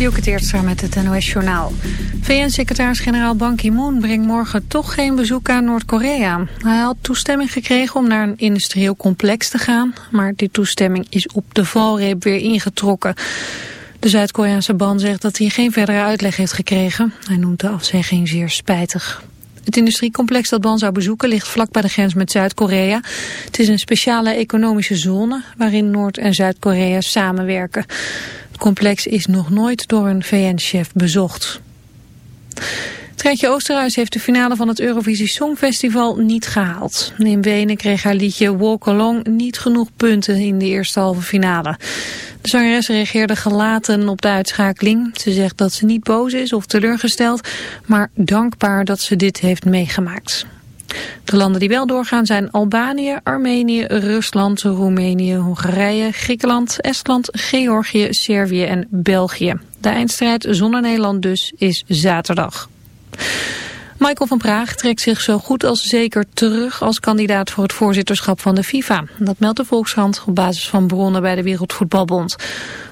Dielke Teertstra met het NOS-journaal. VN-secretaris-generaal Ban Ki-moon brengt morgen toch geen bezoek aan Noord-Korea. Hij had toestemming gekregen om naar een industrieel complex te gaan... maar die toestemming is op de valreep weer ingetrokken. De Zuid-Koreaanse Ban zegt dat hij geen verdere uitleg heeft gekregen. Hij noemt de afzegging zeer spijtig. Het industriecomplex dat Ban zou bezoeken ligt vlak bij de grens met Zuid-Korea. Het is een speciale economische zone waarin Noord- en Zuid-Korea samenwerken complex is nog nooit door een VN-chef bezocht. Treintje Oosterhuis heeft de finale van het Eurovisie Songfestival niet gehaald. In Wenen kreeg haar liedje Walk Along niet genoeg punten in de eerste halve finale. De zangeres reageerde gelaten op de uitschakeling. Ze zegt dat ze niet boos is of teleurgesteld, maar dankbaar dat ze dit heeft meegemaakt. De landen die wel doorgaan zijn Albanië, Armenië, Rusland, Roemenië, Hongarije, Griekenland, Estland, Georgië, Servië en België. De eindstrijd zonder Nederland dus is zaterdag. Michael van Praag trekt zich zo goed als zeker terug als kandidaat voor het voorzitterschap van de FIFA. Dat meldt de Volkskrant op basis van bronnen bij de Wereldvoetbalbond.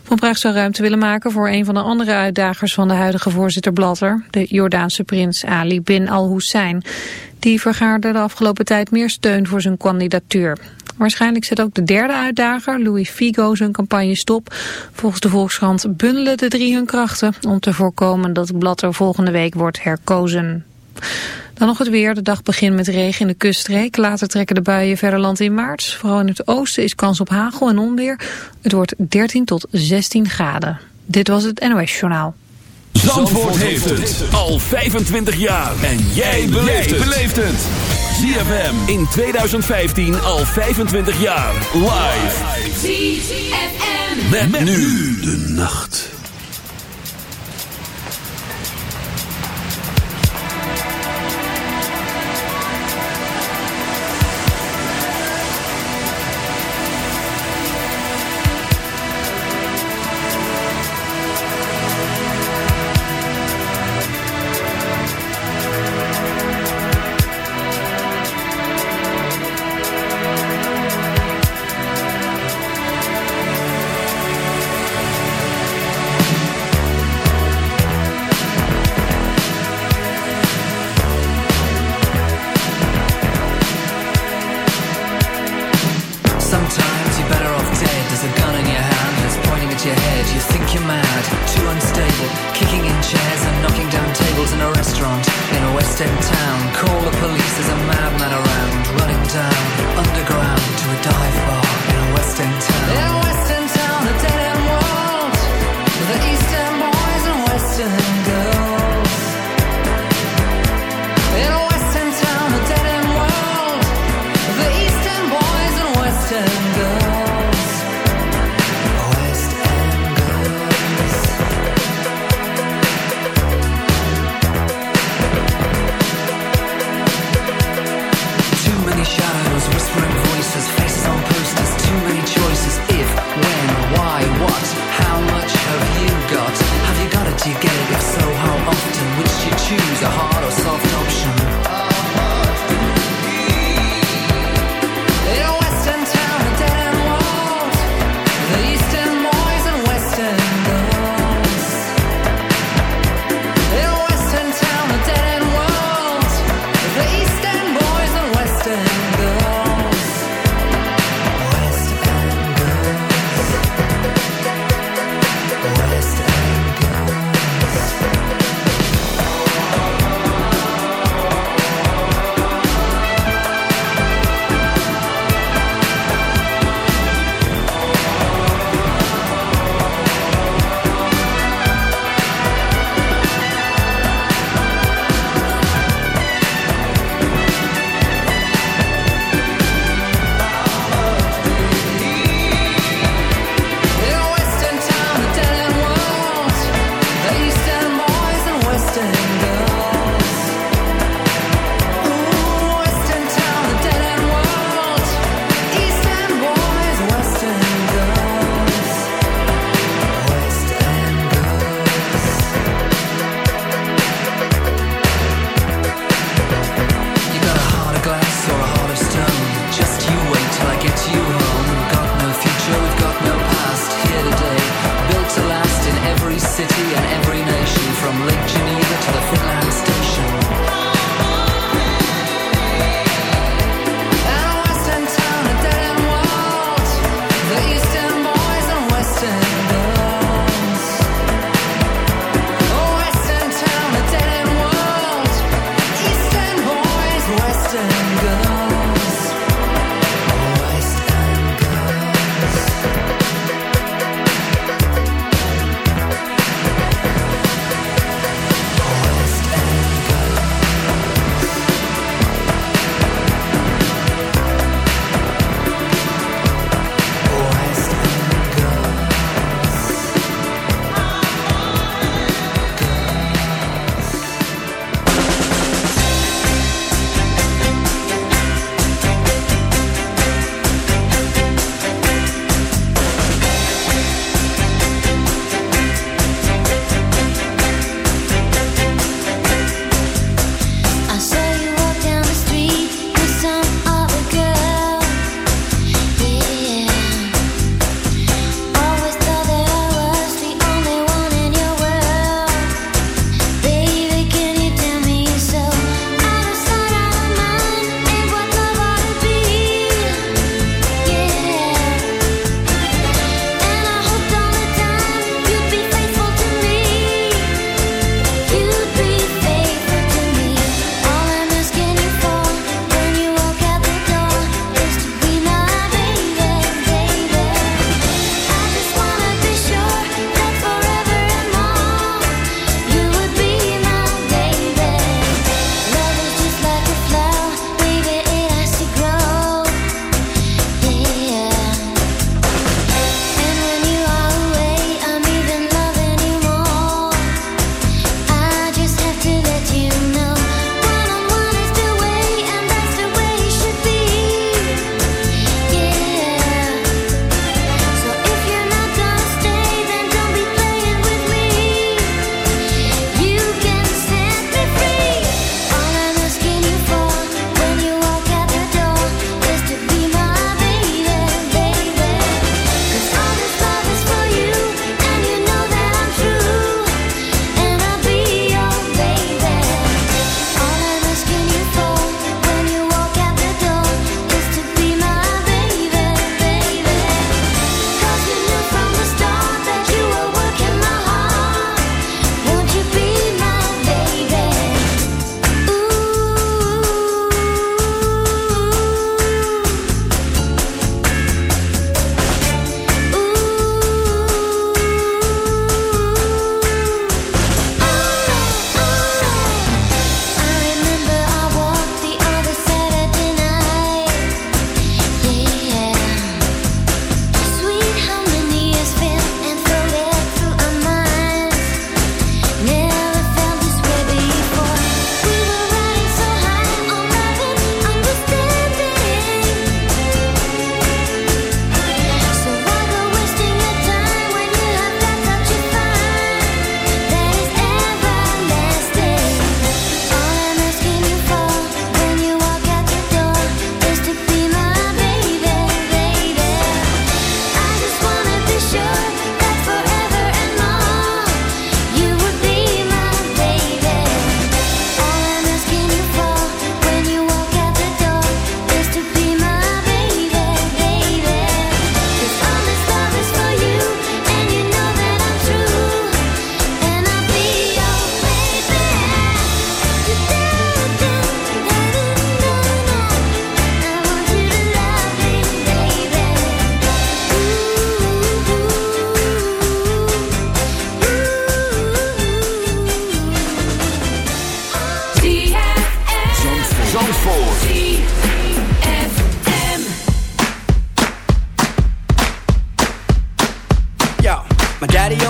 Van Praag zou ruimte willen maken voor een van de andere uitdagers van de huidige voorzitter Blatter, de Jordaanse prins Ali bin al-Hussein. Die vergaarde de afgelopen tijd meer steun voor zijn kandidatuur. Waarschijnlijk zet ook de derde uitdager, Louis Figo, zijn campagne stop. Volgens de Volkskrant bundelen de drie hun krachten om te voorkomen dat Blatter volgende week wordt herkozen. Dan nog het weer. De dag begint met regen in de kuststreek. Later trekken de buien verder land in maart. Vooral in het oosten is kans op hagel en onweer. Het wordt 13 tot 16 graden. Dit was het NOS Journaal. Zandvoort, heeft het al 25 jaar. En jij beleeft het. ZFM in 2015 al 25 jaar. Live. ZFM. met nu de nacht.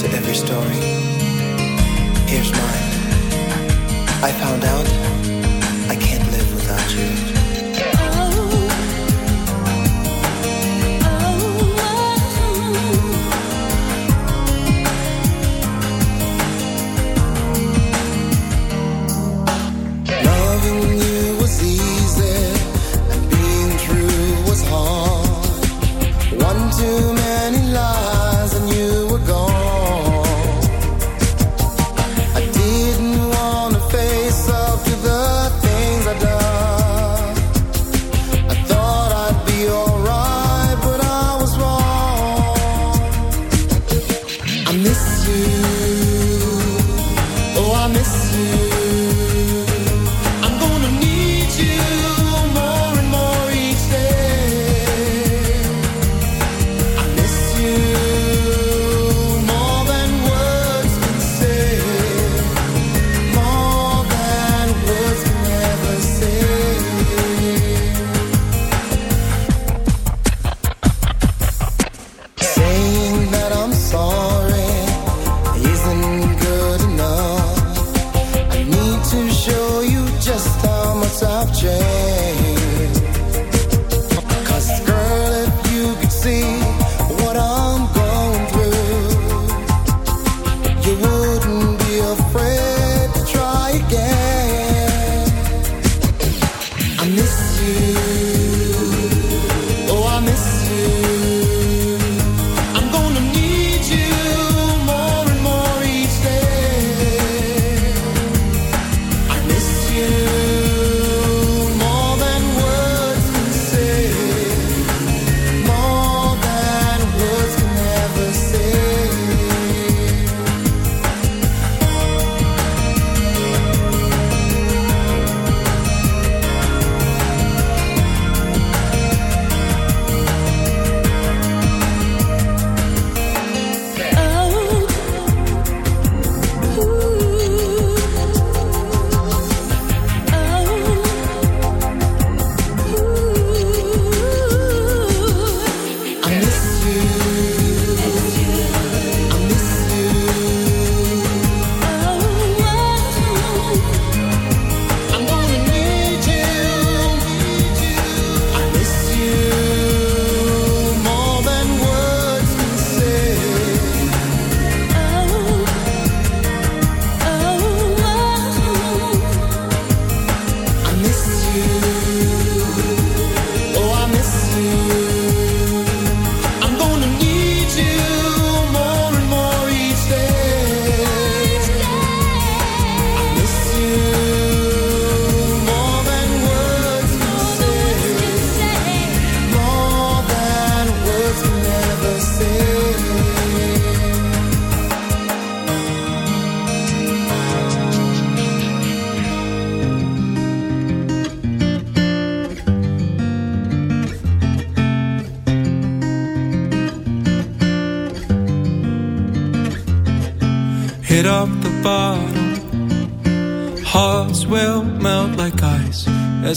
To every story. Here's mine. I found out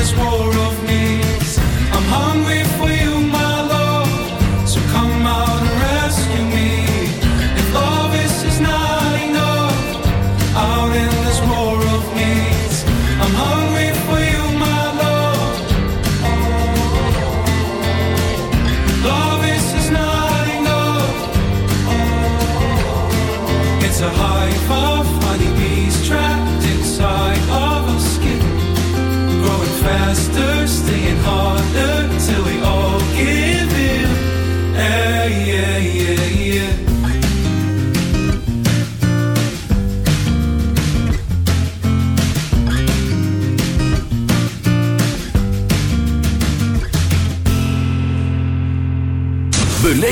this war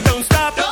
Don't stop. Don't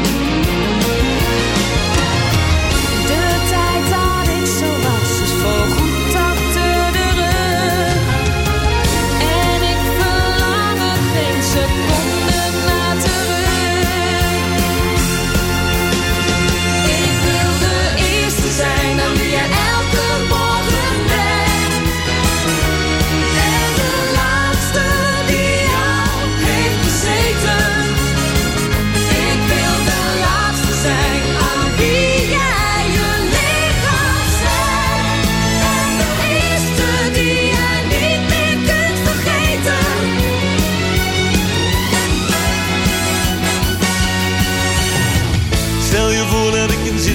De